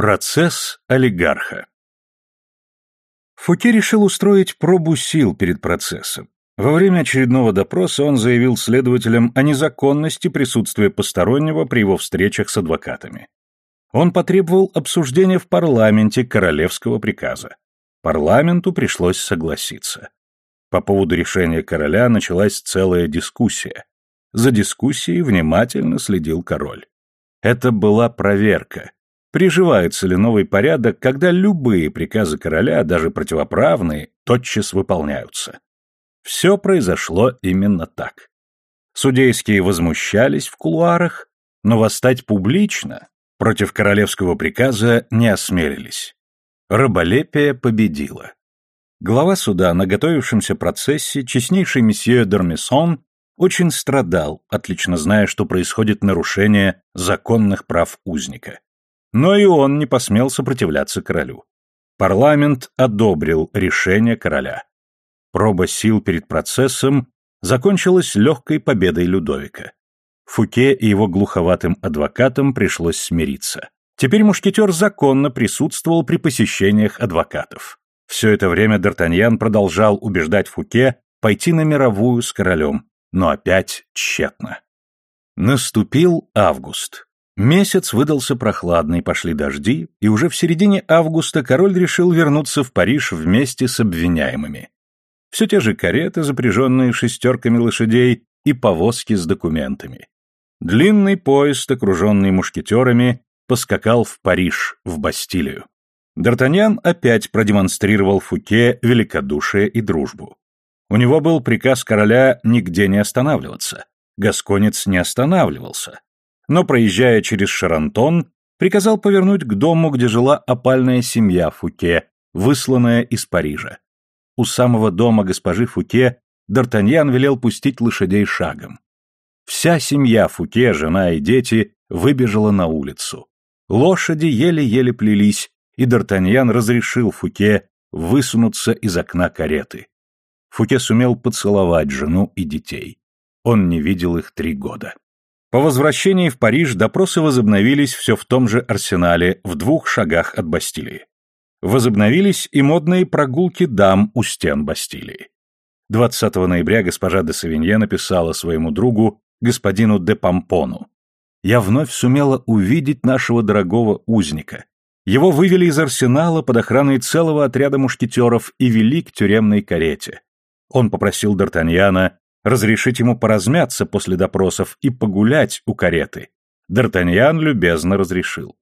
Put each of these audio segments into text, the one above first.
Процесс олигарха Фуке решил устроить пробу сил перед процессом. Во время очередного допроса он заявил следователям о незаконности присутствия постороннего при его встречах с адвокатами. Он потребовал обсуждения в парламенте королевского приказа. Парламенту пришлось согласиться. По поводу решения короля началась целая дискуссия. За дискуссией внимательно следил король. Это была проверка. Приживается ли новый порядок, когда любые приказы короля, даже противоправные, тотчас выполняются? Все произошло именно так. Судейские возмущались в кулуарах, но восстать публично против королевского приказа не осмелились. Раболепие победило. Глава суда на готовившемся процессе, честнейший месье Дормисон, очень страдал, отлично зная, что происходит нарушение законных прав узника. Но и он не посмел сопротивляться королю. Парламент одобрил решение короля. Проба сил перед процессом закончилась легкой победой Людовика. Фуке и его глуховатым адвокатам пришлось смириться. Теперь мушкетер законно присутствовал при посещениях адвокатов. Все это время Д'Артаньян продолжал убеждать Фуке пойти на мировую с королем, но опять тщетно. Наступил август. Месяц выдался прохладный, пошли дожди, и уже в середине августа король решил вернуться в Париж вместе с обвиняемыми. Все те же кареты, запряженные шестерками лошадей, и повозки с документами. Длинный поезд, окруженный мушкетерами, поскакал в Париж, в Бастилию. Д'Артаньян опять продемонстрировал Фуке великодушие и дружбу. У него был приказ короля нигде не останавливаться. Гасконец не останавливался. Но, проезжая через Шарантон, приказал повернуть к дому, где жила опальная семья Фуке, высланная из Парижа. У самого дома госпожи Фуке Д'Артаньян велел пустить лошадей шагом. Вся семья Фуке, жена и дети, выбежала на улицу. Лошади еле-еле плелись, и Д'Артаньян разрешил Фуке высунуться из окна кареты. Фуке сумел поцеловать жену и детей. Он не видел их три года. По возвращении в Париж допросы возобновились все в том же арсенале, в двух шагах от Бастилии. Возобновились и модные прогулки дам у стен Бастилии. 20 ноября госпожа де Савинье написала своему другу, господину де Пампону. «Я вновь сумела увидеть нашего дорогого узника. Его вывели из арсенала под охраной целого отряда мушкетеров и вели к тюремной карете. Он попросил Д'Артаньяна разрешить ему поразмяться после допросов и погулять у кареты. Д'Артаньян любезно разрешил.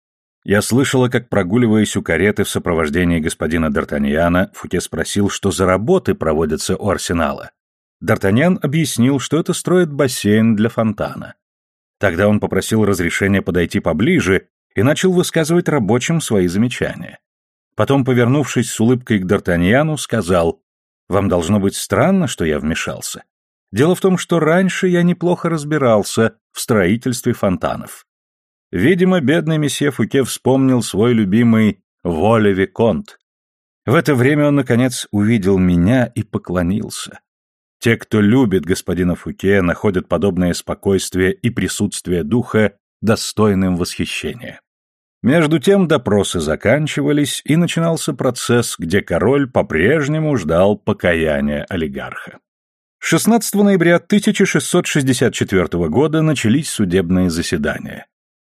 Я слышала, как, прогуливаясь у кареты в сопровождении господина Д'Артаньяна, Фуке спросил, что за работы проводятся у арсенала. Д'Артаньян объяснил, что это строит бассейн для фонтана. Тогда он попросил разрешения подойти поближе и начал высказывать рабочим свои замечания. Потом, повернувшись с улыбкой к Д'Артаньяну, сказал, «Вам должно быть странно, что я вмешался. Дело в том, что раньше я неплохо разбирался в строительстве фонтанов. Видимо, бедный месье Фуке вспомнил свой любимый «Воле Виконт». В это время он, наконец, увидел меня и поклонился. Те, кто любит господина Фуке, находят подобное спокойствие и присутствие духа достойным восхищения. Между тем допросы заканчивались, и начинался процесс, где король по-прежнему ждал покаяния олигарха. 16 ноября 1664 года начались судебные заседания.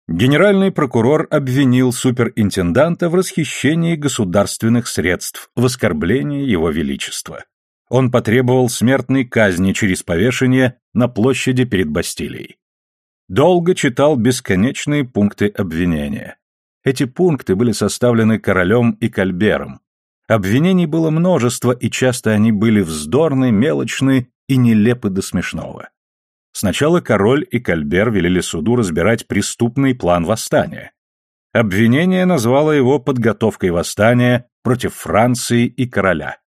Генеральный прокурор обвинил суперинтенданта в расхищении государственных средств, в оскорблении его величества. Он потребовал смертной казни через повешение на площади перед Бастилией. Долго читал бесконечные пункты обвинения. Эти пункты были составлены королем и кальбером. Обвинений было множество, и часто они были вздорны, мелочны и нелепы до смешного. Сначала король и Кальбер велели суду разбирать преступный план восстания. Обвинение назвало его подготовкой восстания против Франции и короля.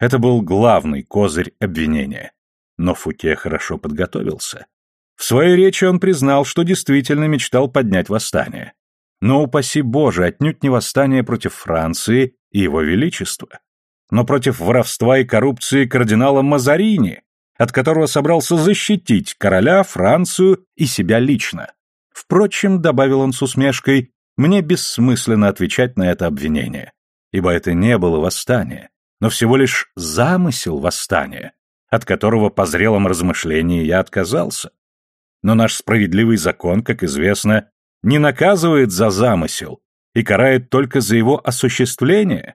Это был главный козырь обвинения. Но Фуке хорошо подготовился. В своей речи он признал, что действительно мечтал поднять восстание. Но, упаси Боже, отнюдь не восстание против Франции и его величества, но против воровства и коррупции кардинала Мазарини, от которого собрался защитить короля, Францию и себя лично. Впрочем, добавил он с усмешкой, мне бессмысленно отвечать на это обвинение, ибо это не было восстание, но всего лишь замысел восстания, от которого по зрелом размышлении я отказался. Но наш справедливый закон, как известно, не наказывает за замысел и карает только за его осуществление.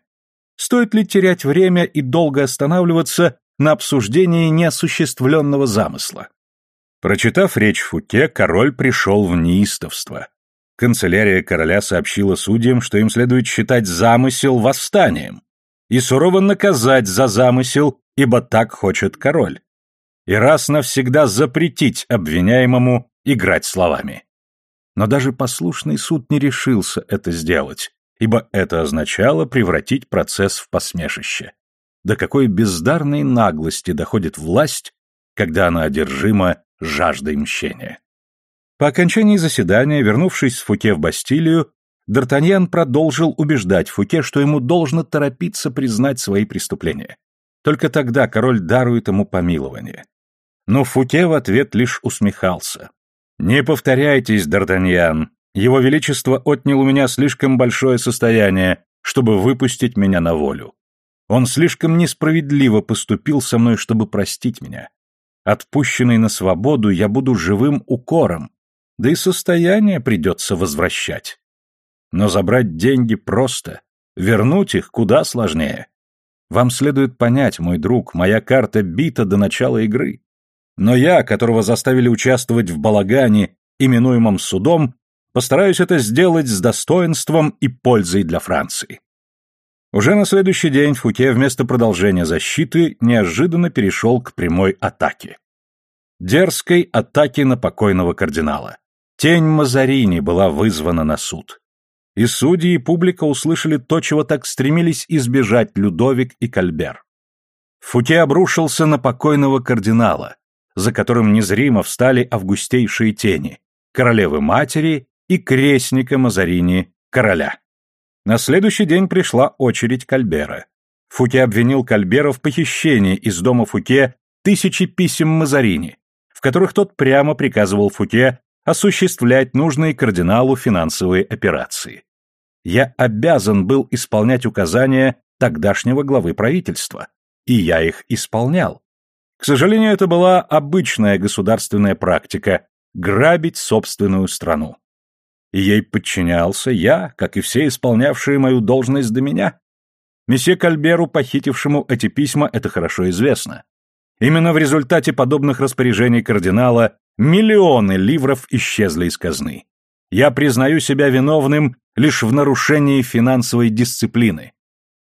Стоит ли терять время и долго останавливаться на обсуждении неосуществленного замысла? Прочитав речь Фуке, король пришел в неистовство. Канцелярия короля сообщила судьям, что им следует считать замысел восстанием и сурово наказать за замысел, ибо так хочет король. И раз навсегда запретить обвиняемому играть словами. Но даже послушный суд не решился это сделать, ибо это означало превратить процесс в посмешище. До какой бездарной наглости доходит власть, когда она одержима жаждой мщения. По окончании заседания, вернувшись с Фуке в Бастилию, Д'Артаньян продолжил убеждать Фуке, что ему должно торопиться признать свои преступления. Только тогда король дарует ему помилование. Но Фуке в ответ лишь усмехался. «Не повторяйтесь, Д'Артаньян. Его Величество отнял у меня слишком большое состояние, чтобы выпустить меня на волю. Он слишком несправедливо поступил со мной, чтобы простить меня. Отпущенный на свободу, я буду живым укором, да и состояние придется возвращать. Но забрать деньги просто, вернуть их куда сложнее. Вам следует понять, мой друг, моя карта бита до начала игры. Но я, которого заставили участвовать в балагане, именуемом судом, постараюсь это сделать с достоинством и пользой для Франции. Уже на следующий день Фуке вместо продолжения защиты неожиданно перешел к прямой атаке. Дерзкой атаке на покойного кардинала. Тень Мазарини была вызвана на суд. И судьи, и публика услышали то, чего так стремились избежать Людовик и Кальбер. Фуке обрушился на покойного кардинала, за которым незримо встали августейшие тени, королевы-матери и крестника Мазарини, короля. На следующий день пришла очередь Кальбера. Фуке обвинил Кальбера в похищении из дома Фуке тысячи писем Мазарини, в которых тот прямо приказывал Фуке осуществлять нужные кардиналу финансовые операции. Я обязан был исполнять указания тогдашнего главы правительства, и я их исполнял. К сожалению, это была обычная государственная практика – грабить собственную страну. И ей подчинялся я, как и все исполнявшие мою должность до меня. Месье Кальберу, похитившему эти письма, это хорошо известно. Именно в результате подобных распоряжений кардинала миллионы ливров исчезли из казны. Я признаю себя виновным лишь в нарушении финансовой дисциплины.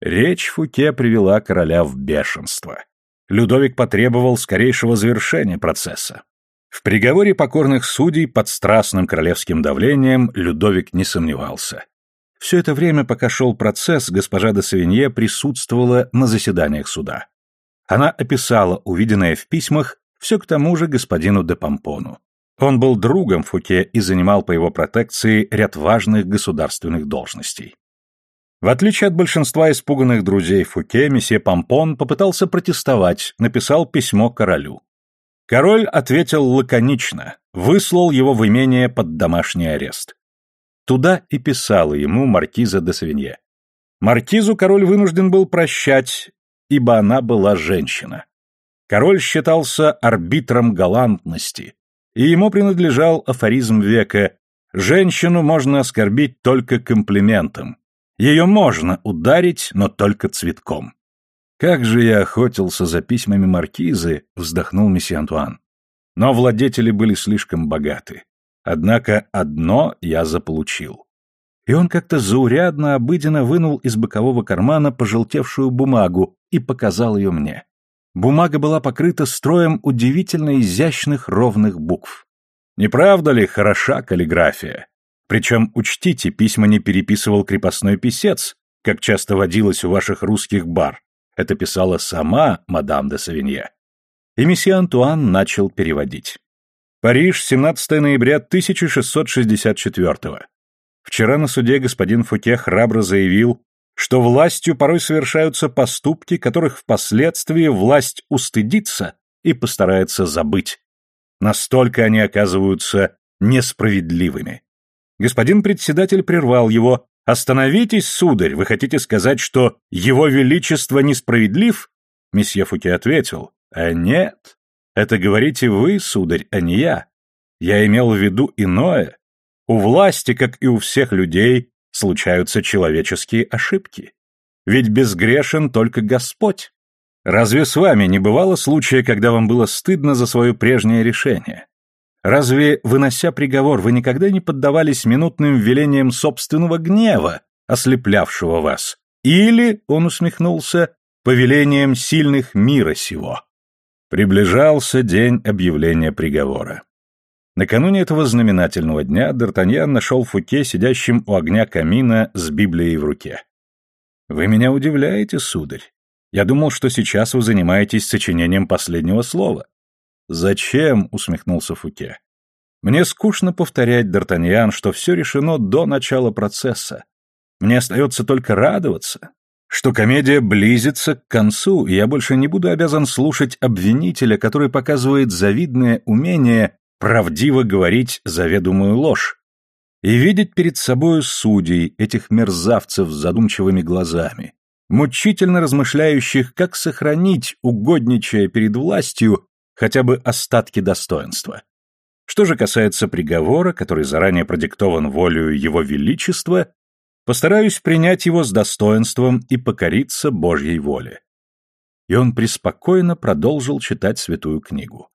Речь Фуке привела короля в бешенство. Людовик потребовал скорейшего завершения процесса. В приговоре покорных судей под страстным королевским давлением Людовик не сомневался. Все это время, пока шел процесс, госпожа де Савинье присутствовала на заседаниях суда. Она описала увиденное в письмах все к тому же господину де Помпону. Он был другом Фуке и занимал по его протекции ряд важных государственных должностей. В отличие от большинства испуганных друзей Фуке, месье Помпон попытался протестовать, написал письмо королю. Король ответил лаконично, выслал его в имение под домашний арест. Туда и писала ему маркиза де Савинье. Маркизу король вынужден был прощать, ибо она была женщина. Король считался арбитром галантности, и ему принадлежал афоризм века «Женщину можно оскорбить только комплиментом, ее можно ударить, но только цветком. «Как же я охотился за письмами маркизы», — вздохнул месье Антуан. Но владетели были слишком богаты. Однако одно я заполучил. И он как-то заурядно, обыденно вынул из бокового кармана пожелтевшую бумагу и показал ее мне. Бумага была покрыта строем удивительно изящных ровных букв. Не правда ли хороша каллиграфия? Причем, учтите, письма не переписывал крепостной писец, как часто водилось у ваших русских бар. Это писала сама мадам де Савинье. И месье Антуан начал переводить. Париж, 17 ноября 1664 -го. Вчера на суде господин Фуке храбро заявил, что властью порой совершаются поступки, которых впоследствии власть устыдится и постарается забыть. Настолько они оказываются несправедливыми. Господин председатель прервал его. «Остановитесь, сударь, вы хотите сказать, что его величество несправедлив?» Месье Фуке ответил. «А нет, это говорите вы, сударь, а не я. Я имел в виду иное. У власти, как и у всех людей, случаются человеческие ошибки. Ведь безгрешен только Господь. Разве с вами не бывало случая, когда вам было стыдно за свое прежнее решение? Разве, вынося приговор, вы никогда не поддавались минутным велениям собственного гнева, ослеплявшего вас? Или, он усмехнулся, повелением сильных мира сего? Приближался день объявления приговора. Накануне этого знаменательного дня Д'Артаньян нашел Фуке сидящим у огня камина с Библией в руке. «Вы меня удивляете, сударь. Я думал, что сейчас вы занимаетесь сочинением последнего слова». «Зачем?» — усмехнулся Фуке. «Мне скучно повторять, Д'Артаньян, что все решено до начала процесса. Мне остается только радоваться, что комедия близится к концу, и я больше не буду обязан слушать обвинителя, который показывает завидное умение правдиво говорить заведомую ложь и видеть перед собою судей, этих мерзавцев с задумчивыми глазами, мучительно размышляющих, как сохранить, угодничая перед властью, хотя бы остатки достоинства. Что же касается приговора, который заранее продиктован волею Его Величества, Постараюсь принять его с достоинством и покориться Божьей воле. И он преспокойно продолжил читать святую книгу.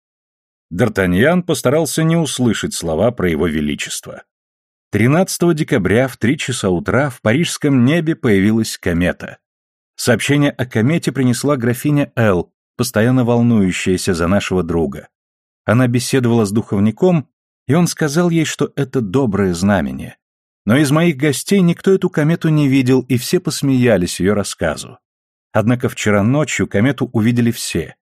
Д'Артаньян постарался не услышать слова про его величество. 13 декабря в три часа утра в парижском небе появилась комета. Сообщение о комете принесла графиня Л., постоянно волнующаяся за нашего друга. Она беседовала с духовником, и он сказал ей, что это доброе знамение. Но из моих гостей никто эту комету не видел, и все посмеялись ее рассказу. Однако вчера ночью комету увидели все.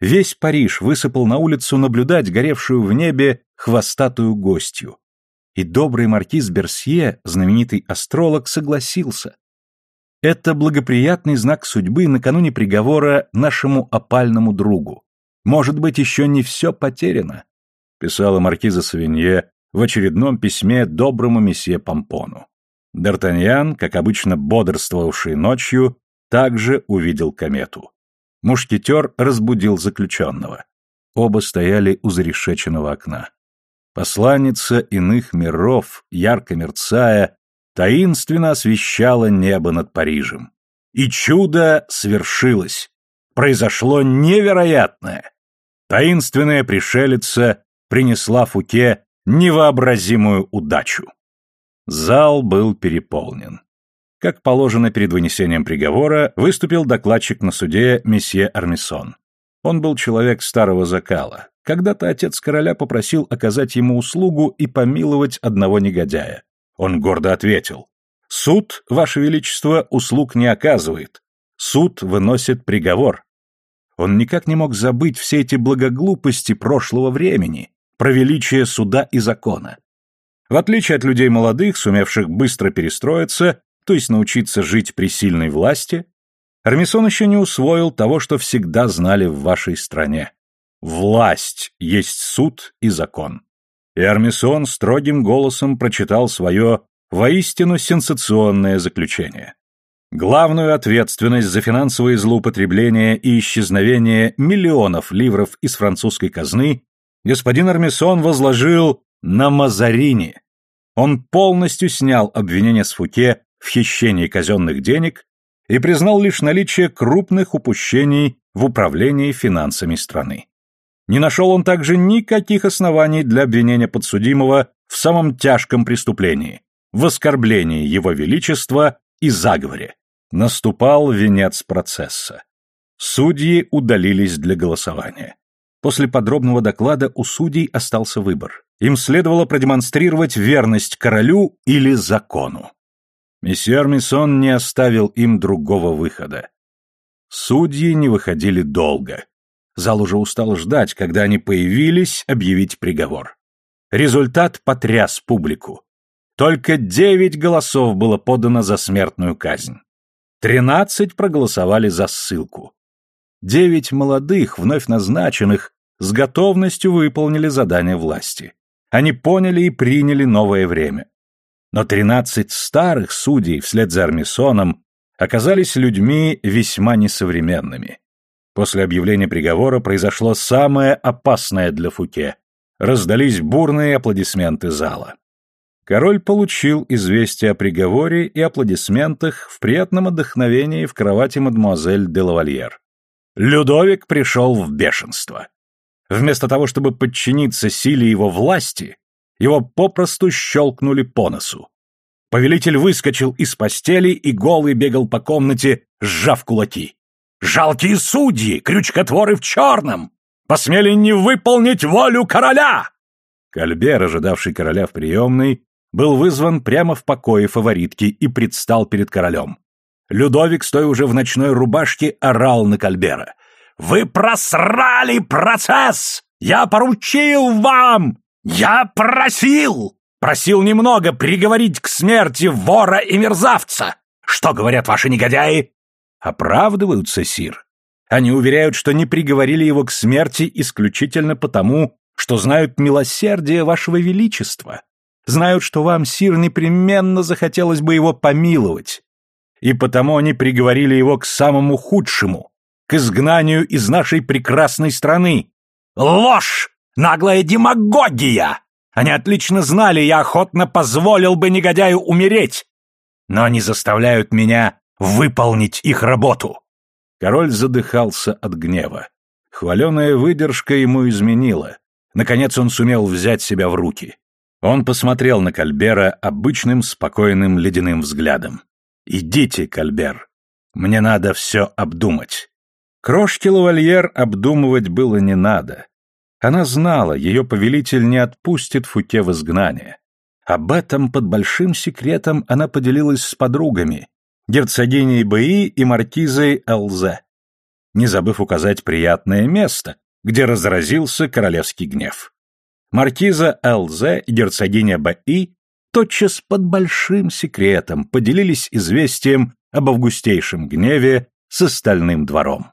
Весь Париж высыпал на улицу наблюдать горевшую в небе хвостатую гостью. И добрый маркиз Берсье, знаменитый астролог, согласился. Это благоприятный знак судьбы накануне приговора нашему опальному другу. Может быть, еще не все потеряно, писала маркиза Савинье в очередном письме доброму месье Помпону. Д'Артаньян, как обычно бодрствовавший ночью, также увидел комету. Мушкетер разбудил заключенного. Оба стояли у зарешеченного окна. Посланница иных миров, ярко мерцая, таинственно освещала небо над Парижем. И чудо свершилось. Произошло невероятное. Таинственная пришелица принесла Фуке невообразимую удачу. Зал был переполнен. Как положено перед вынесением приговора, выступил докладчик на суде месье Армисон. Он был человек старого закала. Когда-то отец короля попросил оказать ему услугу и помиловать одного негодяя. Он гордо ответил. «Суд, Ваше Величество, услуг не оказывает. Суд выносит приговор». Он никак не мог забыть все эти благоглупости прошлого времени, про величие суда и закона. В отличие от людей молодых, сумевших быстро перестроиться, то есть научиться жить при сильной власти, Армисон еще не усвоил того, что всегда знали в вашей стране. Власть есть суд и закон. И Армисон строгим голосом прочитал свое воистину сенсационное заключение. Главную ответственность за финансовые злоупотребления и исчезновение миллионов ливров из французской казны господин Армисон возложил на Мазарини. Он полностью снял обвинение с Фуке в хищении казенных денег и признал лишь наличие крупных упущений в управлении финансами страны. Не нашел он также никаких оснований для обвинения подсудимого в самом тяжком преступлении – в оскорблении его величества и заговоре. Наступал венец процесса. Судьи удалились для голосования. После подробного доклада у судей остался выбор. Им следовало продемонстрировать верность королю или закону. Месье Армисон не оставил им другого выхода. Судьи не выходили долго. Зал уже устал ждать, когда они появились, объявить приговор. Результат потряс публику. Только девять голосов было подано за смертную казнь. Тринадцать проголосовали за ссылку. Девять молодых, вновь назначенных, с готовностью выполнили задание власти. Они поняли и приняли новое время. Но тринадцать старых судей вслед за Армисоном оказались людьми весьма несовременными. После объявления приговора произошло самое опасное для Фуке. Раздались бурные аплодисменты зала. Король получил известие о приговоре и аплодисментах в приятном отдохновении в кровати мадемуазель де лавальер. Людовик пришел в бешенство. Вместо того, чтобы подчиниться силе его власти, его попросту щелкнули по носу. Повелитель выскочил из постели и голый бегал по комнате, сжав кулаки. «Жалкие судьи, крючкотворы в черном! Посмели не выполнить волю короля!» Кальбер, ожидавший короля в приемной, был вызван прямо в покое фаворитки и предстал перед королем. Людовик, стоя уже в ночной рубашке, орал на Кальбера. «Вы просрали процесс! Я поручил вам! Я просил! Просил немного приговорить к смерти вора и мерзавца! Что говорят ваши негодяи?» «Оправдываются, сир. Они уверяют, что не приговорили его к смерти исключительно потому, что знают милосердие вашего величества, знают, что вам, сир, непременно захотелось бы его помиловать, и потому они приговорили его к самому худшему, к изгнанию из нашей прекрасной страны. Ложь! Наглая демагогия! Они отлично знали, я охотно позволил бы негодяю умереть, но они заставляют меня выполнить их работу. Король задыхался от гнева. Хваленая выдержка ему изменила. Наконец он сумел взять себя в руки. Он посмотрел на Кальбера обычным спокойным ледяным взглядом. «Идите, Кальбер. Мне надо все обдумать». Крошки лавальер обдумывать было не надо. Она знала, ее повелитель не отпустит Фуке в изгнание. Об этом под большим секретом она поделилась с подругами, герцогиней Баи и маркизой Элзе, не забыв указать приятное место, где разразился королевский гнев. Маркиза Элзе и герцогиня Баи тотчас под большим секретом поделились известием об августейшем гневе с остальным двором.